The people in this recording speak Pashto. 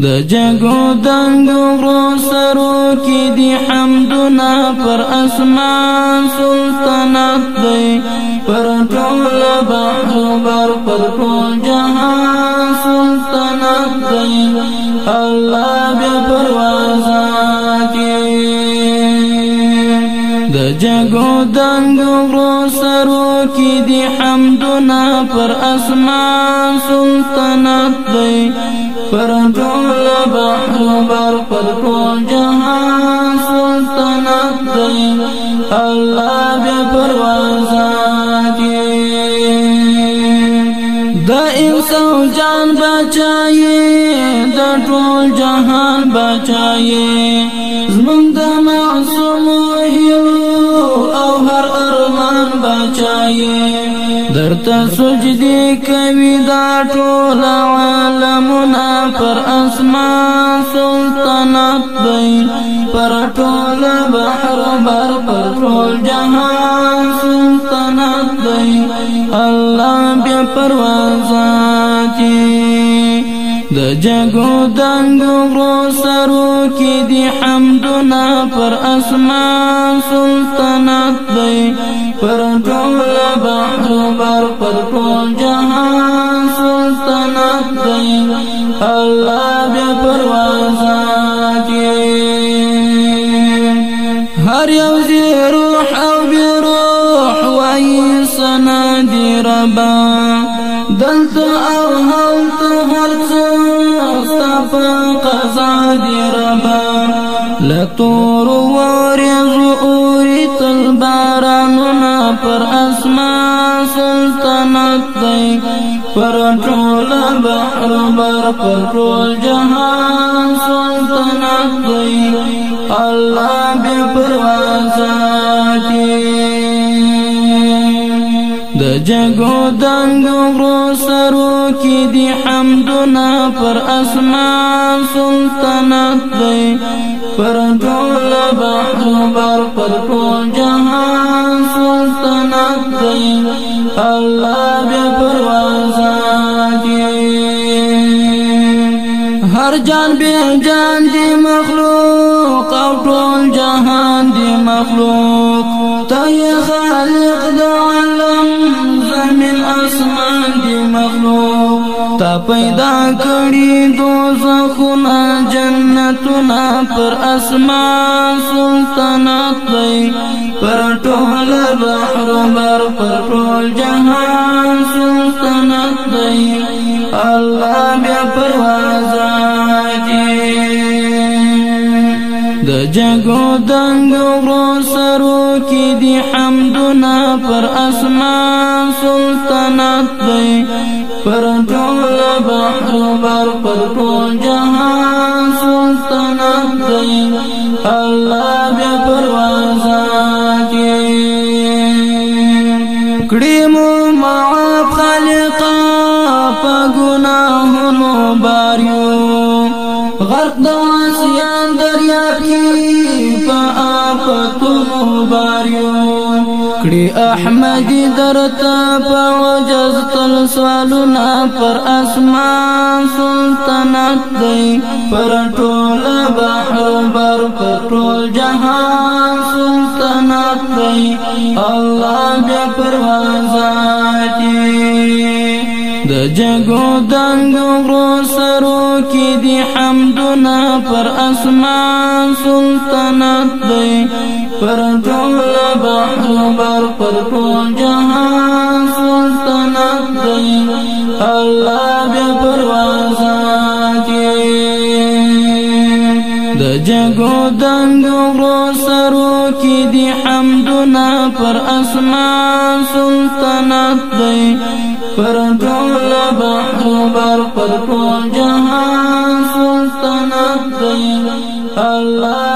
د جګو دنګو غرو سرو کې دی حمدنا پر اسمان سلطنت دی پر ټول بحر بر پر ټول جگو دنگو برو سرو کی دی حمدنا پر اسمان سلطنت دی پر دول بحر بر پر کو جہان سلطنت دی اللہ بے پروازا کی دا انسان جان بچائے دا ټول جہان بچائے زمون بچایې درته سجدي کوي دا ټول عالمنا پر اسمان سلطنت دی پر ټول بحر بر پر ټول جهان سلطنت دی الله بیا پروازاتي د جګو دنګو غرو سرو کې دی حمدنا پر اسمان سلطنت دی پر ټول بحر بر پر ټول جهان سلطنت دی الله بیا پرواز کې هر یو روح او بروح وای سنا دی ربا دلته استفا قضا دی ربا لطور وریز اوری تل بارانونا پر اسمان سلطنت دی پر ټول بحر بر پر ټول جهان سلطنت دی الله بے پروازه جگو دنگ رو سرو کی دی حمدنا پر اسمان سلطنت دی پر دول بحر بر پر کو جہان سلطنت دی اللہ بے پروازا کی ہر جان بے جان دی مخلوق او ټول جہان دی مخلوق تیخ پیدا کړی دوزخونه جنتونه پر اسمان سلطنت دی پر ټول بحر بر پر ټول جهان سلطنت دی الله بیا پرواز د جګو دنګ ورو سرو کې دی حمدنا پر اسمان سلطنت دی پر ټول اکبر پر ټول جهان سلطنت دی الله بیا پر باریو کړي احمد درتا پوجز تل سوالنا پر اسمان سلطنت دی پر ټول بحر بر ټول جهان سلطنت دی الله بیا پروازه د جګو دنګو ورو سرو کې دی حمدنا پر اسمان سلطنت دی پر ټول بحر بر پر ټول جهان سلطنت دی الله بیا پرواز کې د جګو دنګو ورو سرو کې دی حمدنا پر اسمان سلطنت دی پر ټول بحر پر ټول جهان سلطنت الله